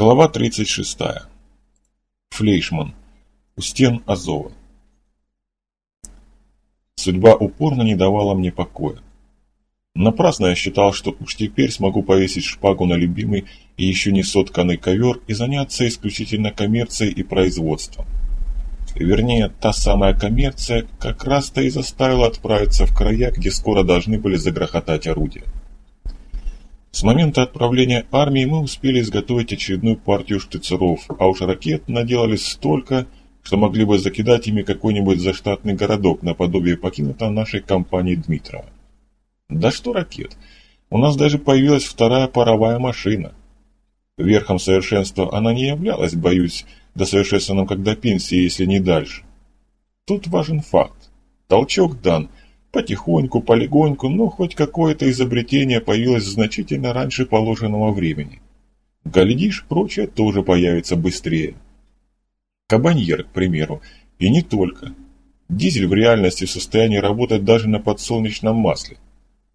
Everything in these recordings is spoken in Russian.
Глава 36. Флейшман. У стен Азова. Судьба упорно не давала мне покоя. Напрасно я считал, что уж теперь смогу повесить шпагу на любимый и еще не сотканный ковер и заняться исключительно коммерцией и производством. Вернее, та самая коммерция как раз-то и заставила отправиться в края, где скоро должны были загрохотать орудия. С момента отправления армии мы успели изготовить очередную партию штыцеров, а уж ракет наделали столько, что могли бы закидать ими какой-нибудь заштатный городок наподобие покинутого нашей компании Дмитрова. Да что ракет, у нас даже появилась вторая паровая машина. Верхом совершенства она не являлась, боюсь, до совершенственным как до пенсии, если не дальше. Тут важен факт. Толчок дан – Потихоньку, полегоньку, но хоть какое-то изобретение появилось значительно раньше положенного времени. Глядишь, прочее тоже появится быстрее. Кабаньер, к примеру, и не только. Дизель в реальности в состоянии работать даже на подсолнечном масле.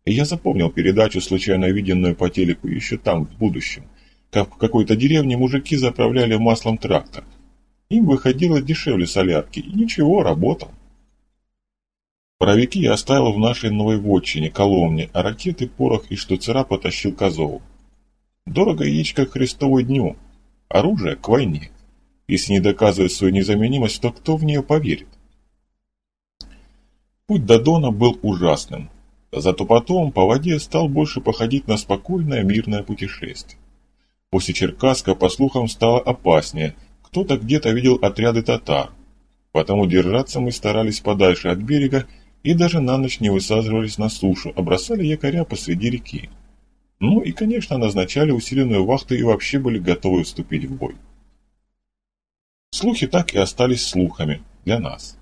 Я запомнил передачу, случайно виденную по телеку еще там, в будущем, как в какой-то деревне мужики заправляли маслом трактор. Им выходило дешевле солярки, и ничего, работал. Паровики я оставил в нашей новой вотчине, Коломне, а ракеты, порох и штуцера потащил к Азову. Дорого яичко к Христову дню, оружие к войне. Если не доказывать свою незаменимость, то кто в нее поверит? Путь до Дона был ужасным, зато потом по воде стал больше походить на спокойное мирное путешествие. После Черкасска, по слухам, стало опаснее, кто-то где-то видел отряды татар, потому держаться мы старались подальше от берега и даже на ночь не высаживались на сушу, а бросали якоря посреди реки. Ну и, конечно, назначали усиленную вахту и вообще были готовы вступить в бой. Слухи так и остались слухами для нас.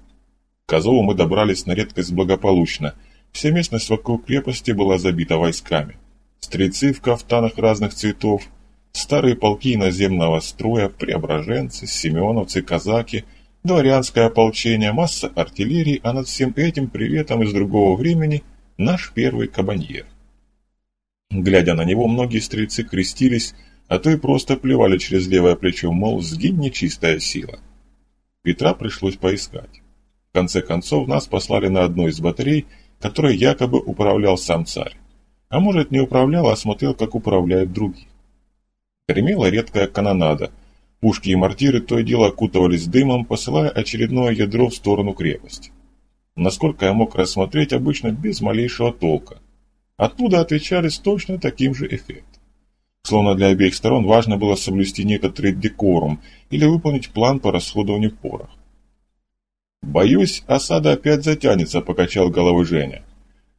К Азову мы добрались на редкость благополучно. Вся местность вокруг крепости была забита войсками. Стрельцы в кафтанах разных цветов, старые полки наземного строя, преображенцы, семеновцы, казаки – дворянское ополчение, масса артиллерии, а над всем этим приветом из другого времени наш первый кабаньер. Глядя на него, многие стрельцы крестились, а то и просто плевали через левое плечо, мол, сгинь нечистая сила. Петра пришлось поискать. В конце концов, нас послали на одну из батарей, которой якобы управлял сам царь. А может, не управлял, а смотрел, как управляют другие. Гремела редкая канонада – Пушки и мортиры то и дело окутывались дымом, посылая очередное ядро в сторону крепости. Насколько я мог рассмотреть, обычно без малейшего толка. Оттуда отвечали с точно таким же эффектом. Словно для обеих сторон важно было соблюсти некоторый декорум или выполнить план по расходованию порох. «Боюсь, осада опять затянется», – покачал головой Женя.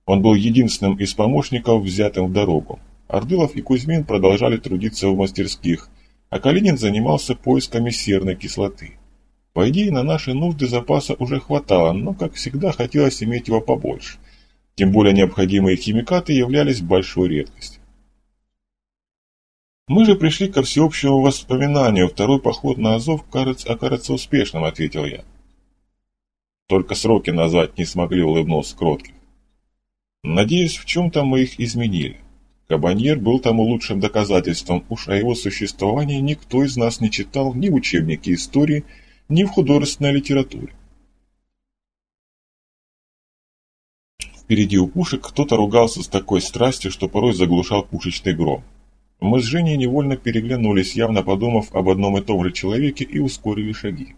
Он был единственным из помощников, взятым в дорогу. Ордылов и Кузьмин продолжали трудиться в мастерских, а Калинин занимался поисками серной кислоты. По идее, на наши нужды запаса уже хватало, но, как всегда, хотелось иметь его побольше. Тем более необходимые химикаты являлись большой редкостью. «Мы же пришли ко всеобщему воспоминанию. Второй поход на Азов кажется, окажется успешным», — ответил я. «Только сроки назвать не смогли», — улыбнулся Кроткин. «Надеюсь, в чем-то мы их изменили. Кабаньер был тому лучшим доказательством, уж о его существовании никто из нас не читал ни в учебнике истории, ни в художественной литературе. Впереди у пушек кто-то ругался с такой страстью, что порой заглушал пушечный гром. Мы с Женей невольно переглянулись, явно подумав об одном и том же человеке, и ускорили шаги.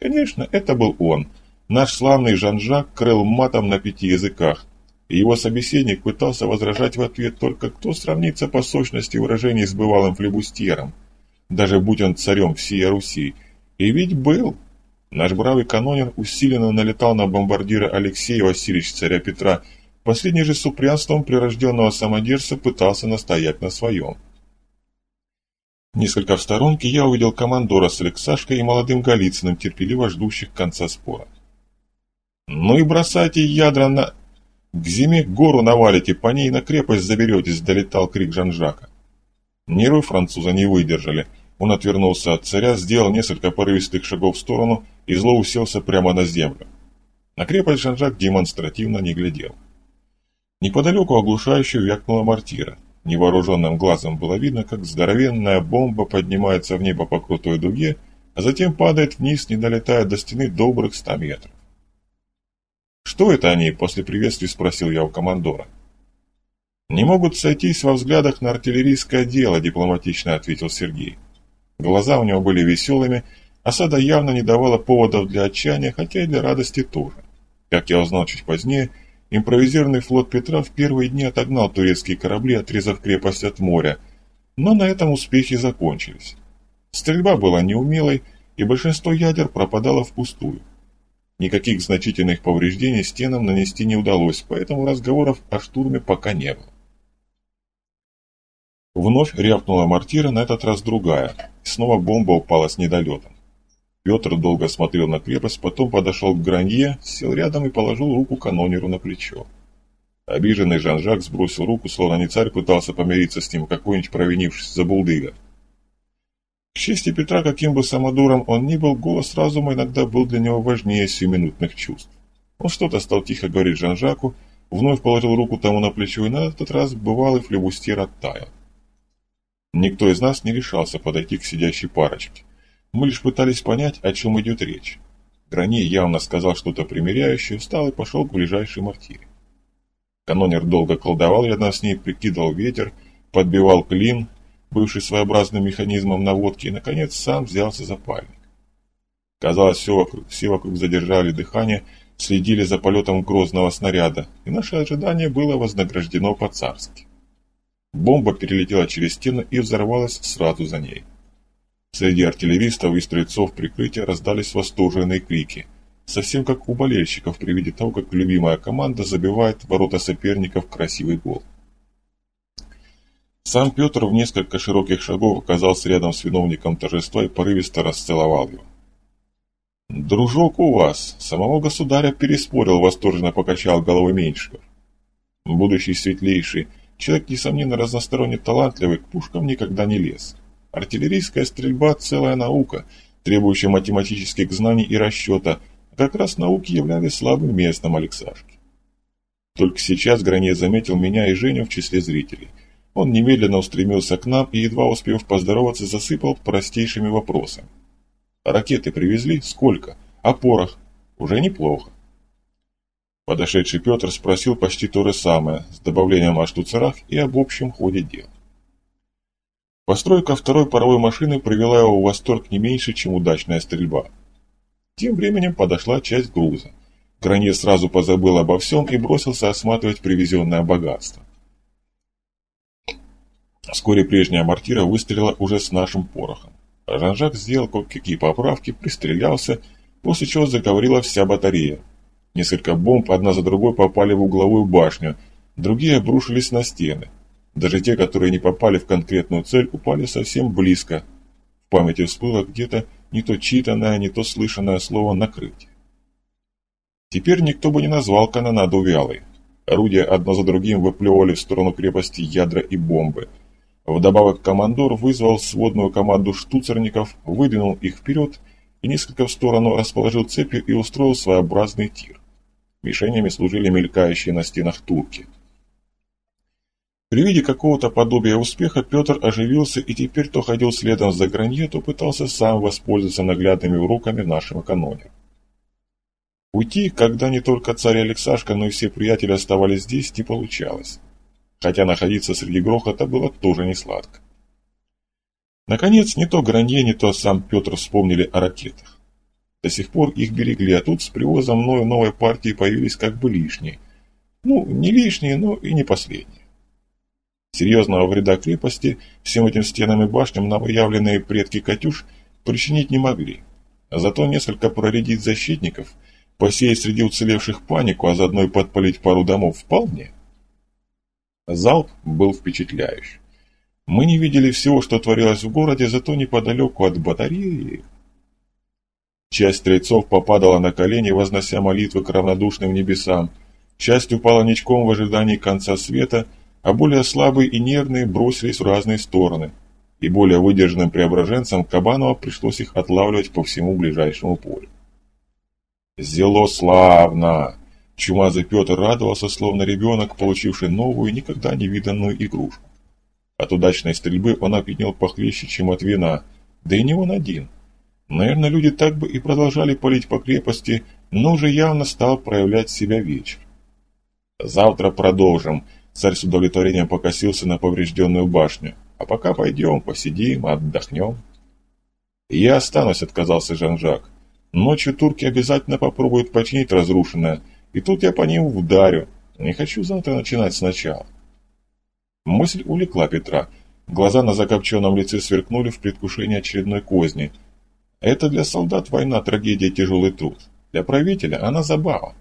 Конечно, это был он, наш славный Жан-Жак, крыл матом на пяти языках, и его собеседник пытался возражать в ответ только кто сравнится по сочности выражений с бывалым флебустьером, даже будь он царем всей Руси. И ведь был. Наш бравый канонер усиленно налетал на бомбардира Алексея Васильевича царя Петра, последний же с упрямством прирожденного самодержца пытался настоять на своем. Несколько в сторонке я увидел командора с Алексашкой и молодым Голицыным, терпеливо ждущих конца спора. «Ну и бросайте ядра на...» «К зиме гору навалите, по ней на крепость заберетесь», – долетал крик Жан-Жака. Нервы француза не выдержали. Он отвернулся от царя, сделал несколько порывистых шагов в сторону и зло уселся прямо на землю. На крепость Жан-Жак демонстративно не глядел. Неподалеку оглушающе вякнула мортира. Невооруженным глазом было видно, как здоровенная бомба поднимается в небо по крутой дуге, а затем падает вниз, не долетая до стены добрых ста метров. «Что это они?» – после приветствия спросил я у командора. «Не могут сойтись во взглядах на артиллерийское дело», – дипломатично ответил Сергей. Глаза у него были веселыми, осада явно не давала поводов для отчаяния, хотя и для радости тоже. Как я узнал чуть позднее, импровизированный флот Петра в первые дни отогнал турецкие корабли, отрезав крепость от моря, но на этом успехи закончились. Стрельба была неумелой, и большинство ядер пропадало впустую. Никаких значительных повреждений стенам нанести не удалось, поэтому разговоров о штурме пока не было. Вновь рявкнула мортира, на этот раз другая, и снова бомба упала с недолетом. Петр долго смотрел на крепость, потом подошел к Гранье, сел рядом и положил руку канонеру на плечо. Обиженный Жан-Жак сбросил руку, словно не царь пытался помириться с ним, какой-нибудь провинившийся забулдыга. К чести Петра, каким бы самодуром он ни был, голос разума иногда был для него важнее сиюминутных чувств. Он что-то стал тихо говорить Жан-Жаку, вновь положил руку тому на плечо, и на этот раз бывалый флебустьер оттаял. Никто из нас не решался подойти к сидящей парочке. Мы лишь пытались понять, о чем идет речь. Грани явно сказал что-то примиряющее, встал и пошел к ближайшей мартире. Канонер долго колдовал рядом с ней, прикидывал ветер, подбивал клин, бывший своеобразным механизмом наводки, и, наконец, сам взялся за пальник. Казалось, все вокруг, все вокруг задержали дыхание, следили за полетом грозного снаряда, и наше ожидание было вознаграждено по-царски. Бомба перелетела через стену и взорвалась сразу за ней. Среди артиллеристов и стрельцов прикрытия раздались восторженные крики, совсем как у болельщиков при виде того, как любимая команда забивает ворота соперников красивый гол. Сам Петр в несколько широких шагов оказался рядом с виновником торжества и порывисто расцеловал его. «Дружок у вас, самого государя переспорил», — восторженно покачал головой Меньшиков. Будущий светлейший, человек, несомненно, разносторонне талантливый, к пушкам никогда не лез. Артиллерийская стрельба – целая наука, требующая математических знаний и расчета, как раз науки являлись слабым местом Алексашки. Только сейчас Граней заметил меня и Женю в числе зрителей. Он немедленно устремился к нам и, едва успев поздороваться, засыпал простейшими вопросами. «Ракеты привезли? Сколько? О порох? Уже неплохо». Подошедший Петр спросил почти то же самое, с добавлением о штуцерах и об общем ходе дел. Постройка второй паровой машины привела его в восторг не меньше, чем удачная стрельба. Тем временем подошла часть груза. Гранье сразу позабыл обо всем и бросился осматривать привезенное богатство. Вскоре прежняя мортира выстрелила уже с нашим порохом. Ранжак сделал кое-какие поправки, пристрелялся, после чего заговорила вся батарея. Несколько бомб одна за другой попали в угловую башню, другие обрушились на стены. Даже те, которые не попали в конкретную цель, упали совсем близко. В памяти всплыло где-то не то читанное, не то слышанное слово «накрыть». Теперь никто бы не назвал канонаду вялой. Орудия одно за другим выплевывали в сторону крепости ядра и бомбы. Вдобавок командор вызвал сводную команду штуцерников, выдвинул их вперед и несколько в сторону расположил цепи и устроил своеобразный тир. Мишенями служили мелькающие на стенах турки. При виде какого-то подобия успеха Петр оживился и теперь то ходил следом за Гранье, то пытался сам воспользоваться наглядными уроками нашего каноне. Уйти, когда не только царь Алексашка, но и все приятели оставались здесь, не получалось. Хотя находиться среди грохота было тоже не сладко. Наконец, не то Гранье, не то сам Петр вспомнили о ракетах. До сих пор их берегли, а тут с привозом мною новой партии появились как бы лишние. Ну, не лишние, но и не последние. Серьезного вреда крепости всем этим стенам и башням новоявленные предки «Катюш» причинить не могли. А зато несколько проредить защитников, посеять среди уцелевших панику, а заодно и подпалить пару домов вполне. Залп был впечатляющий. Мы не видели всего, что творилось в городе, зато неподалеку от батареи... Часть стрельцов попадала на колени, вознося молитвы к равнодушным небесам. Часть упала ничком в ожидании конца света – а более слабые и нервные бросились в разные стороны, и более выдержанным преображенцам Кабанова пришлось их отлавливать по всему ближайшему полю. «Зело славно!» Чумазый Петр радовался, словно ребенок, получивший новую, никогда не виданную игрушку. От удачной стрельбы он опьянел похлеще, чем от вина, да и не он один. Наверное, люди так бы и продолжали палить по крепости, но уже явно стал проявлять себя вечер. «Завтра продолжим», — царь с удовлетворением покосился на поврежденную башню. «А пока пойдем, посидим, отдохнем». «Я останусь», — отказался Жан-Жак. «Ночью турки обязательно попробуют починить разрушенное, и тут я по ним вдарю. Не хочу завтра начинать сначала». Мысль увлекла Петра. Глаза на закопченном лице сверкнули в предвкушении очередной козни. Это для солдат война, трагедия, тяжелый труд. Для правителя она забава.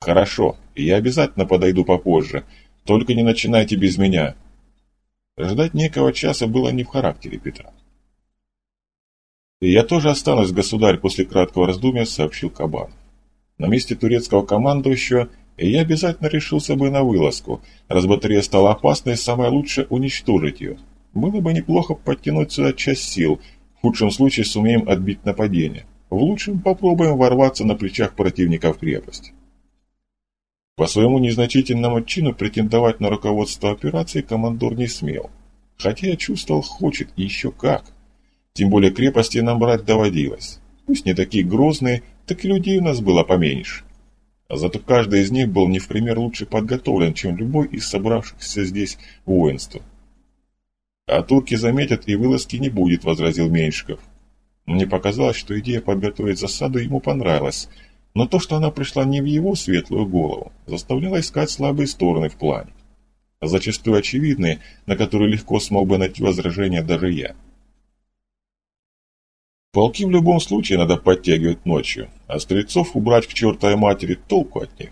«Хорошо, я обязательно подойду попозже. Только не начинайте без меня». Ждать некого часа было не в характере Петра. «И я тоже останусь, государь», после краткого раздумья сообщил Кабан. На месте турецкого командующего я обязательно решился бы на вылазку. Раз батарея стала опасной, самое лучшее уничтожить ее. Было бы неплохо подтянуть сюда часть сил. В худшем случае сумеем отбить нападение. В лучшем попробуем ворваться на плечах противника в крепость. По своему незначительному чину претендовать на руководство операции командор не смел. Хотя я чувствовал, хочет еще как. Тем более крепости нам брать доводилось. Пусть не такие грозные, так и людей у нас было поменьше. А зато каждый из них был не в пример лучше подготовлен, чем любой из собравшихся здесь воинств. «А турки заметят, и вылазки не будет», — возразил Меньшиков. Мне показалось, что идея подготовить засаду ему понравилась, но то, что она пришла не в его светлую голову, заставляло искать слабые стороны в плане. Зачастую очевидные, на которые легко смог бы найти возражения даже я. Полки в любом случае надо подтягивать ночью, а стрельцов убрать к чертовой матери толку от них.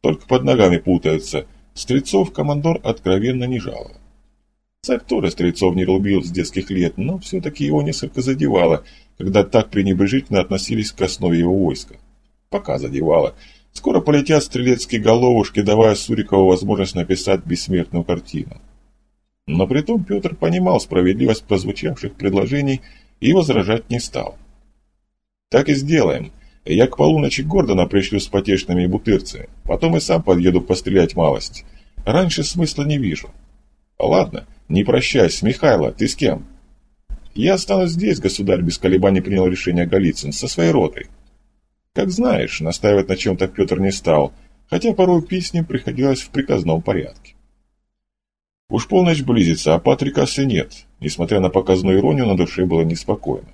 Только под ногами путаются. Стрельцов командор откровенно не жаловал. Царь тоже стрельцов не любил с детских лет, но все-таки его несколько задевало, когда так пренебрежительно относились к основе его войска. Пока задевало. Скоро полетят стрелецкие головушки, давая Сурикову возможность написать бессмертную картину. Но при том Петр понимал справедливость прозвучавших предложений и возражать не стал. «Так и сделаем. Я к полуночи Гордона пришлю с потешными бутырцами. Потом и сам подъеду пострелять малость. Раньше смысла не вижу». «Ладно, не прощайся. Михайло, ты с кем?» «Я останусь здесь, государь», — без колебаний принял решение Голицын, со своей ротой. «Как знаешь», — настаивать на чем-то Петр не стал, хотя порой пить приходилось в приказном порядке. Уж полночь близится, а Патрика все нет. Несмотря на показную иронию, на душе было неспокойно.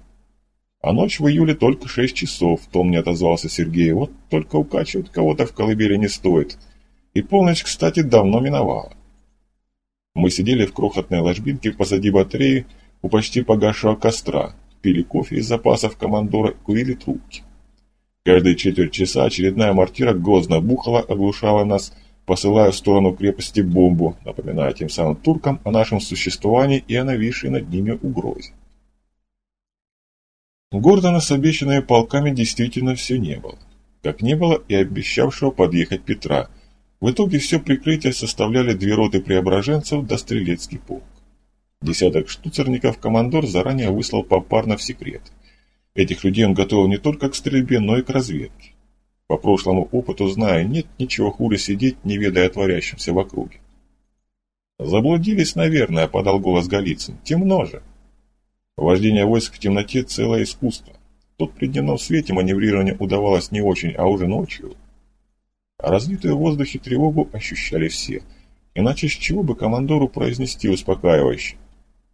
А ночь в июле только шесть часов, Том не отозвался Сергей. Вот только укачивать кого-то в колыбели не стоит. И полночь, кстати, давно миновала. Мы сидели в крохотной ложбинке позади батареи у почти погасшего костра, пили кофе из запасов командора и курили трубки. Каждые четверть часа очередная мортира грозно бухала, оглушала нас – посылая в сторону крепости бомбу, напоминая тем самым туркам о нашем существовании и о нависшей над ними угрозе. Гордона с обещанными полками действительно все не было. Как не было и обещавшего подъехать Петра. В итоге все прикрытие составляли две роты преображенцев до стрелецкий полк. Десяток штуцерников командор заранее выслал попарно в секрет. Этих людей он готовил не только к стрельбе, но и к разведке. По прошлому опыту знаю, нет ничего хуже сидеть, не ведая о в округе. «Заблудились, наверное», — подал голос Голицын. «Темно же». Вождение войск в темноте — целое искусство. Тут при дневном свете маневрирование удавалось не очень, а уже ночью. Разлитую в воздухе тревогу ощущали все. Иначе с чего бы командору произнести успокаивающе?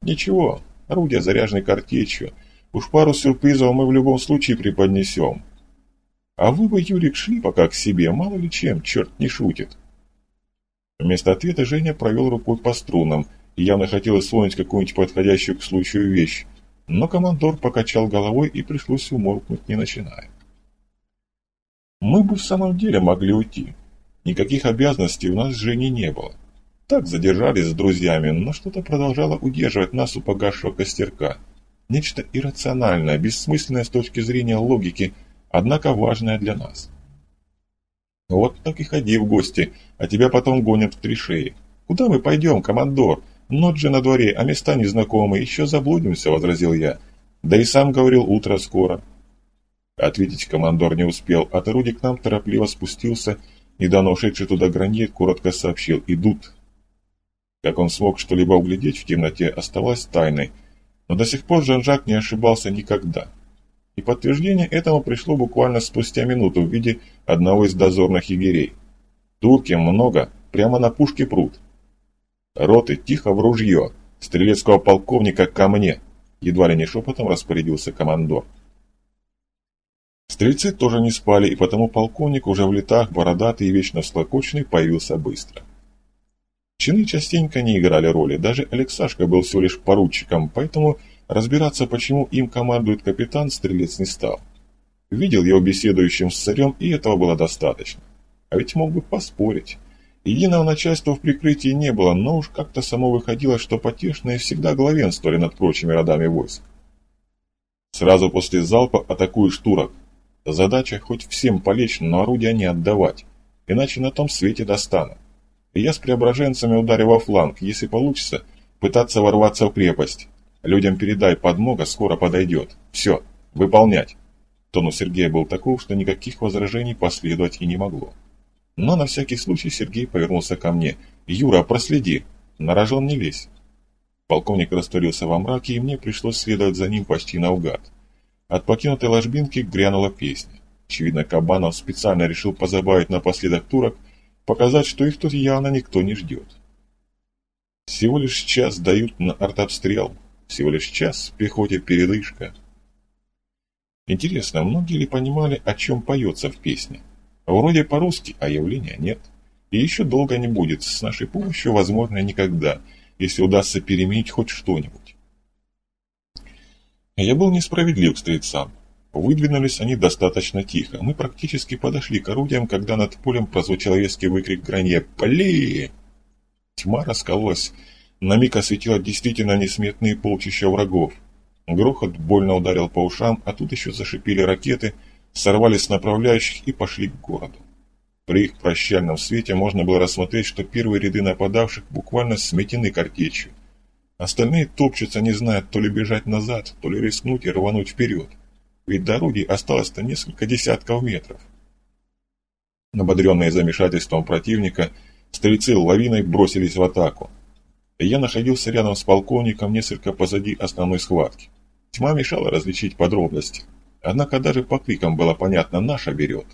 Ничего, орудие заряженной картечью. Уж пару сюрпризов мы в любом случае преподнесем. А вы бы, Юрик, шли пока к себе, мало ли чем, черт не шутит. Вместо ответа Женя провел рукой по струнам и явно хотел исполнить какую-нибудь подходящую к случаю вещь, но командор покачал головой и пришлось умолкнуть, не начиная. Мы бы в самом деле могли уйти. Никаких обязанностей у нас с Женей не было. Так задержались с друзьями, но что-то продолжало удерживать нас у погасшего костерка. Нечто иррациональное, бессмысленное с точки зрения логики – однако важная для нас. Вот так и ходи в гости, а тебя потом гонят в три шеи. Куда мы пойдем, командор? Ночь же на дворе, а места незнакомые, еще заблудимся, возразил я. Да и сам говорил, утро скоро. Ответить командор не успел, от орудий к нам торопливо спустился, недавно ушедший туда гранит коротко сообщил «Идут». Как он смог что-либо углядеть в темноте, оставалось тайной, но до сих пор Жан-Жак не ошибался никогда. И подтверждение этому пришло буквально спустя минуту в виде одного из дозорных егерей. Турки много, прямо на пушке пруд. Роты тихо в ружье, стрелецкого полковника ко мне, едва ли не шепотом распорядился командор. Стрельцы тоже не спали, и потому полковник уже в летах, бородатый и вечно всклокоченный, появился быстро. Чины частенько не играли роли, даже Алексашка был всего лишь поручиком, поэтому разбираться, почему им командует капитан, стрелец не стал. Видел его беседующим с царем, и этого было достаточно. А ведь мог бы поспорить. Единого начальства в прикрытии не было, но уж как-то само выходило, что потешные всегда главенствовали над прочими родами войск. Сразу после залпа атакуешь турок. Задача хоть всем полечь, но орудия не отдавать, иначе на том свете достану и я с преображенцами ударю во фланг, если получится, пытаться ворваться в крепость. Людям передай, подмога скоро подойдет. Все, выполнять. Тон у Сергея был таков, что никаких возражений последовать и не могло. Но на всякий случай Сергей повернулся ко мне. «Юра, проследи, на рожон не лезь». Полковник растворился во мраке, и мне пришлось следовать за ним почти наугад. От покинутой ложбинки грянула песня. Очевидно, Кабанов специально решил позабавить напоследок турок, показать, что их тут явно никто не ждет. Всего лишь час дают на артобстрел, всего лишь час пехоте передышка. Интересно, многие ли понимали, о чем поется в песне? Вроде по-русски, а явления нет. И еще долго не будет, с нашей помощью, возможно, никогда, если удастся переменить хоть что-нибудь. Я был несправедлив к стрельцам. Выдвинулись они достаточно тихо. Мы практически подошли к орудиям, когда над полем прозвучал резкий выкрик Гранье «Пали!». Тьма раскололась. На миг осветила действительно несметные полчища врагов. Грохот больно ударил по ушам, а тут еще зашипели ракеты, сорвались с направляющих и пошли к городу. При их прощальном свете можно было рассмотреть, что первые ряды нападавших буквально сметены картечью. Остальные топчутся, не знают, то ли бежать назад, то ли рискнуть и рвануть вперед ведь до орудий осталось-то несколько десятков метров. Набодренные замешательством противника, стрельцы лавиной бросились в атаку. Я находился рядом с полковником, несколько позади основной схватки. Тьма мешала различить подробности. Однако даже по крикам было понятно, наша берет.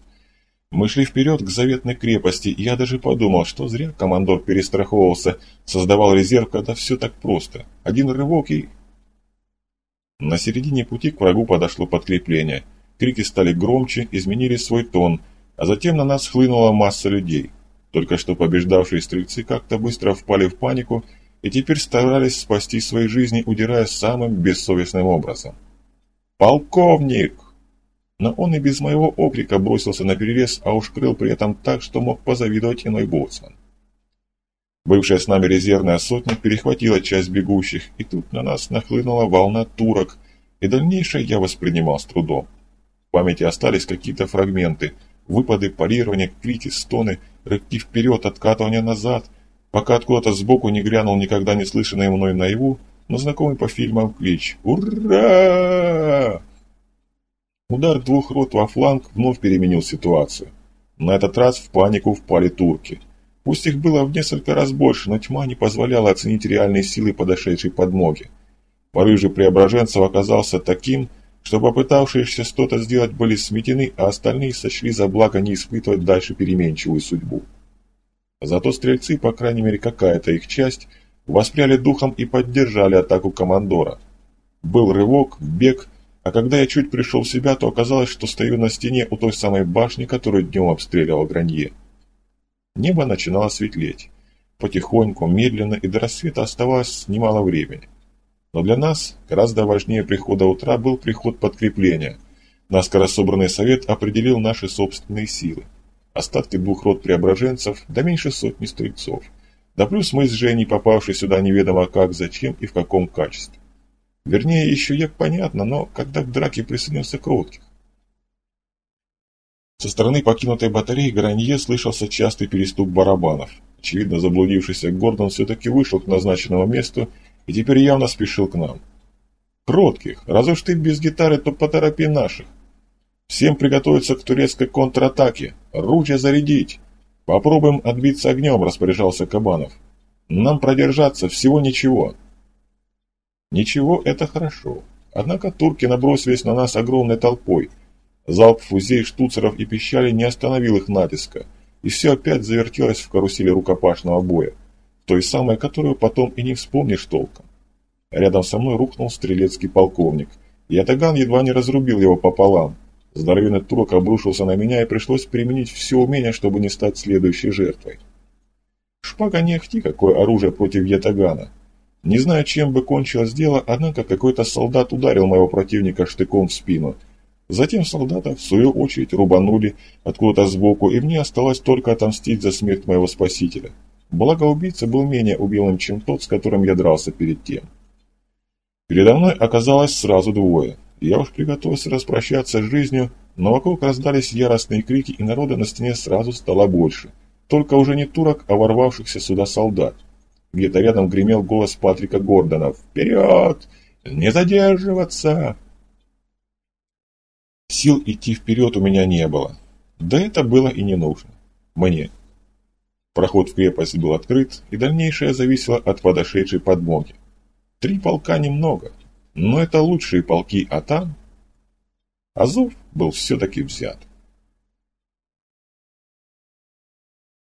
Мы шли вперед к заветной крепости, и я даже подумал, что зря командор перестраховывался, создавал резерв, когда все так просто. Один рывок и на середине пути к врагу подошло подкрепление. Крики стали громче, изменили свой тон, а затем на нас хлынула масса людей. Только что побеждавшие стрельцы как-то быстро впали в панику и теперь старались спасти свои жизни, удирая самым бессовестным образом. «Полковник!» Но он и без моего окрика бросился на перерез, а уж крыл при этом так, что мог позавидовать иной боцман. Бывшая с нами резервная сотня перехватила часть бегущих, и тут на нас нахлынула волна турок, и дальнейшее я воспринимал с трудом. В памяти остались какие-то фрагменты, выпады, парирования, крики, стоны, рывки вперед, откатывания назад, пока откуда-то сбоку не грянул никогда не слышанный мной наяву, но знакомый по фильмам клич «Ура!». Удар двух рот во фланг вновь переменил ситуацию. На этот раз в панику впали турки – Пусть их было в несколько раз больше, но тьма не позволяла оценить реальные силы подошедшей подмоги. Порыв же Преображенцев оказался таким, что попытавшиеся что-то сделать были сметены, а остальные сочли за благо не испытывать дальше переменчивую судьбу. Зато стрельцы, по крайней мере какая-то их часть, воспряли духом и поддержали атаку командора. Был рывок, бег, а когда я чуть пришел в себя, то оказалось, что стою на стене у той самой башни, которую днем обстреливал Гранье. Небо начинало светлеть. Потихоньку, медленно и до рассвета оставалось немало времени. Но для нас гораздо важнее прихода утра был приход подкрепления. Наскоро собранный совет определил наши собственные силы. Остатки двух род преображенцев, да меньше сотни стрельцов. Да плюс мы с Женей, попавшие сюда неведомо как, зачем и в каком качестве. Вернее, еще як понятно, но когда к драке присоединился Кротких. Со стороны покинутой батареи Гранье слышался частый перестук барабанов. Очевидно, заблудившийся Гордон все-таки вышел к назначенному месту и теперь явно спешил к нам. «Кротких, раз уж ты без гитары, то поторопи наших. Всем приготовиться к турецкой контратаке. Ружья зарядить. Попробуем отбиться огнем», – распоряжался Кабанов. Нам продержаться всего ничего. Ничего – это хорошо. Однако турки набросились на нас огромной толпой. Залп фузей, штуцеров и пищали не остановил их натиска, и все опять завертелось в карусели рукопашного боя, той самой, которую потом и не вспомнишь толком. Рядом со мной рухнул стрелецкий полковник, и Атаган едва не разрубил его пополам. Здоровенный турок обрушился на меня, и пришлось применить все умение, чтобы не стать следующей жертвой. Шпага не ахти, какое оружие против Ятагана. Не знаю, чем бы кончилось дело, однако какой-то солдат ударил моего противника штыком в спину. Затем солдата, в свою очередь, рубанули откуда-то сбоку, и мне осталось только отомстить за смерть моего спасителя. Благо убийца был менее убилым, чем тот, с которым я дрался перед тем. Передо мной оказалось сразу двое. Я уж приготовился распрощаться с жизнью, но вокруг раздались яростные крики, и народа на стене сразу стало больше. Только уже не турок, а ворвавшихся сюда солдат. Где-то рядом гремел голос Патрика Гордона. «Вперед! Не задерживаться!» Сил идти вперед у меня не было. Да это было и не нужно. Мне. Проход в крепость был открыт, и дальнейшее зависело от подошедшей подмоги. Три полка немного, но это лучшие полки, а там... Азов был все-таки взят.